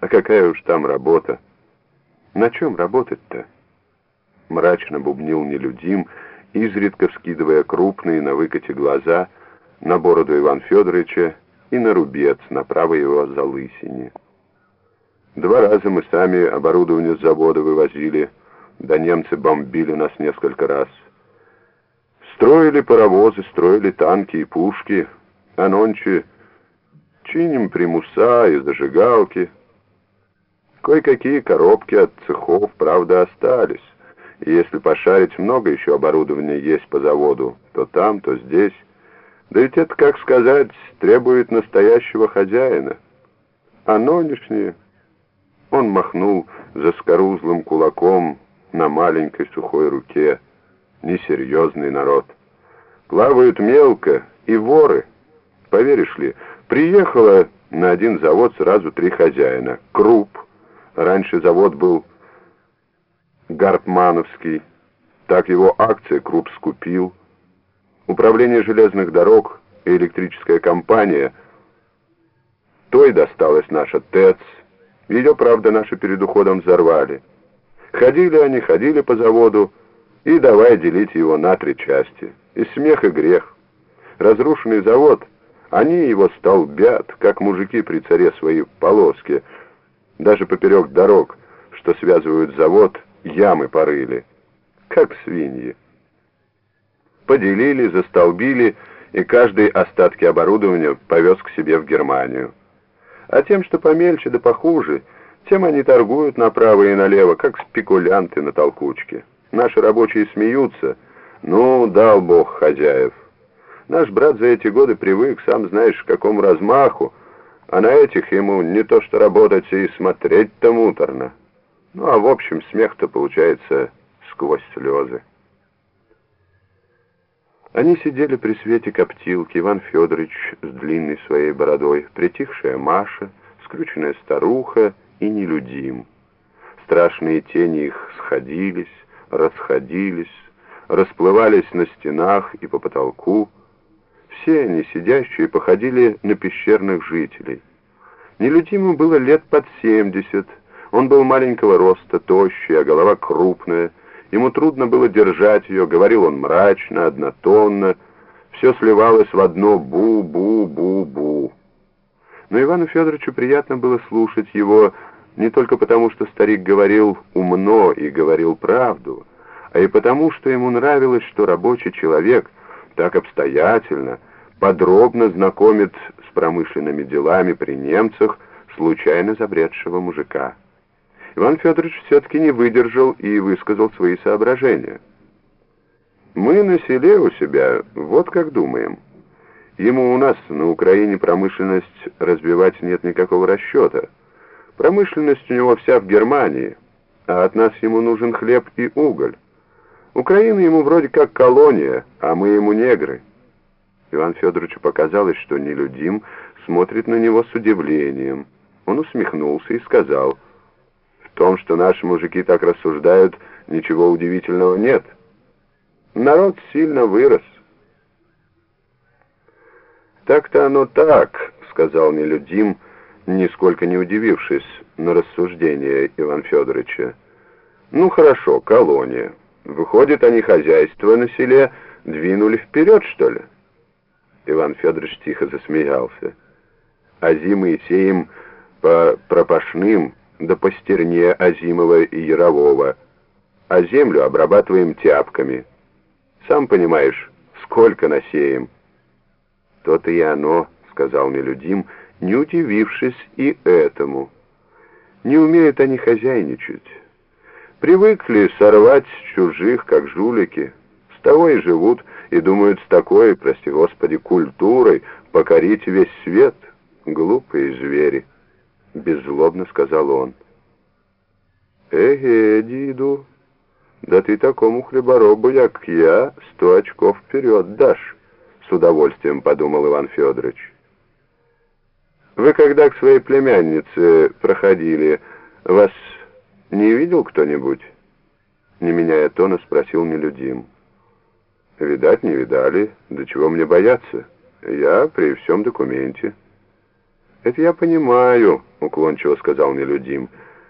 А какая уж там работа? На чем работать-то? Мрачно бубнил нелюдим, изредка вскидывая крупные на выкате глаза на бороду Ивана Федоровича и на рубец на правой его залысине. Два раза мы сами оборудование с завода вывозили, да немцы бомбили нас несколько раз. Строили паровозы, строили танки и пушки, а нонче чиним примуса и зажигалки. Кое-какие коробки от цехов, правда, остались. И если пошарить, много еще оборудования есть по заводу, то там, то здесь. Да ведь это, как сказать, требует настоящего хозяина. А нынешние... Он махнул заскорузлым кулаком на маленькой сухой руке. Несерьезный народ. Плавают мелко и воры. Поверишь ли, приехало на один завод сразу три хозяина. Круп. Раньше завод был Гарпмановский. Так его акции Круп скупил. Управление железных дорог и электрическая компания. Той досталась наша ТЭЦ. Ее, правда, наши перед уходом взорвали. Ходили они, ходили по заводу, и давай делить его на три части. И смех, и грех. Разрушенный завод, они его столбят, как мужики при царе свои полоски, даже поперек дорог, что связывают завод, ямы порыли, как свиньи. Поделили, застолбили, и каждый остатки оборудования повез к себе в Германию. А тем, что помельче да похуже, тем они торгуют направо и налево, как спекулянты на толкучке. Наши рабочие смеются. Ну, дал бог хозяев. Наш брат за эти годы привык, сам знаешь, к какому размаху, а на этих ему не то что работать и смотреть-то муторно. Ну, а в общем, смех-то получается сквозь слезы. Они сидели при свете коптилки, Иван Федорович с длинной своей бородой, притихшая Маша, скрюченная старуха и нелюдим. Страшные тени их сходились, расходились, расплывались на стенах и по потолку. Все они, сидящие, походили на пещерных жителей. Нелюдиму было лет под семьдесят, он был маленького роста, тощий, а голова крупная. Ему трудно было держать ее, говорил он мрачно, однотонно. Все сливалось в одно «бу-бу-бу-бу». Но Ивану Федоровичу приятно было слушать его не только потому, что старик говорил умно и говорил правду, а и потому, что ему нравилось, что рабочий человек так обстоятельно, подробно знакомит с промышленными делами при немцах случайно забредшего мужика. Иван Федорович все-таки не выдержал и высказал свои соображения. «Мы на селе у себя вот как думаем. Ему у нас на Украине промышленность развивать нет никакого расчета. Промышленность у него вся в Германии, а от нас ему нужен хлеб и уголь. Украина ему вроде как колония, а мы ему негры». Иван Федоровичу показалось, что нелюдим смотрит на него с удивлением. Он усмехнулся и сказал — том, что наши мужики так рассуждают, ничего удивительного нет. Народ сильно вырос. «Так-то оно так», — сказал нелюдим, нисколько не удивившись на рассуждение Иван Федоровича. «Ну хорошо, колония. Выходит, они хозяйство на селе двинули вперед, что ли?» Иван Федорович тихо засмеялся. «А и сеем по пропашным да по стерне Азимова и Ярового, а землю обрабатываем тяпками. Сам понимаешь, сколько насеем. То-то и оно, сказал нелюдим, не удивившись и этому. Не умеют они хозяйничать. Привыкли сорвать чужих, как жулики. С того и живут, и думают с такой, прости господи, культурой покорить весь свет. Глупые звери. — беззлобно сказал он. «Эге, Диду, да ты такому хлеборобу, як я, сто очков вперед дашь», — с удовольствием подумал Иван Федорович. «Вы когда к своей племяннице проходили, вас не видел кто-нибудь?» Не меняя тона, спросил нелюдим. «Видать, не видали. До чего мне бояться? Я при всем документе». «Это я понимаю», — уклончиво сказал нелюдим.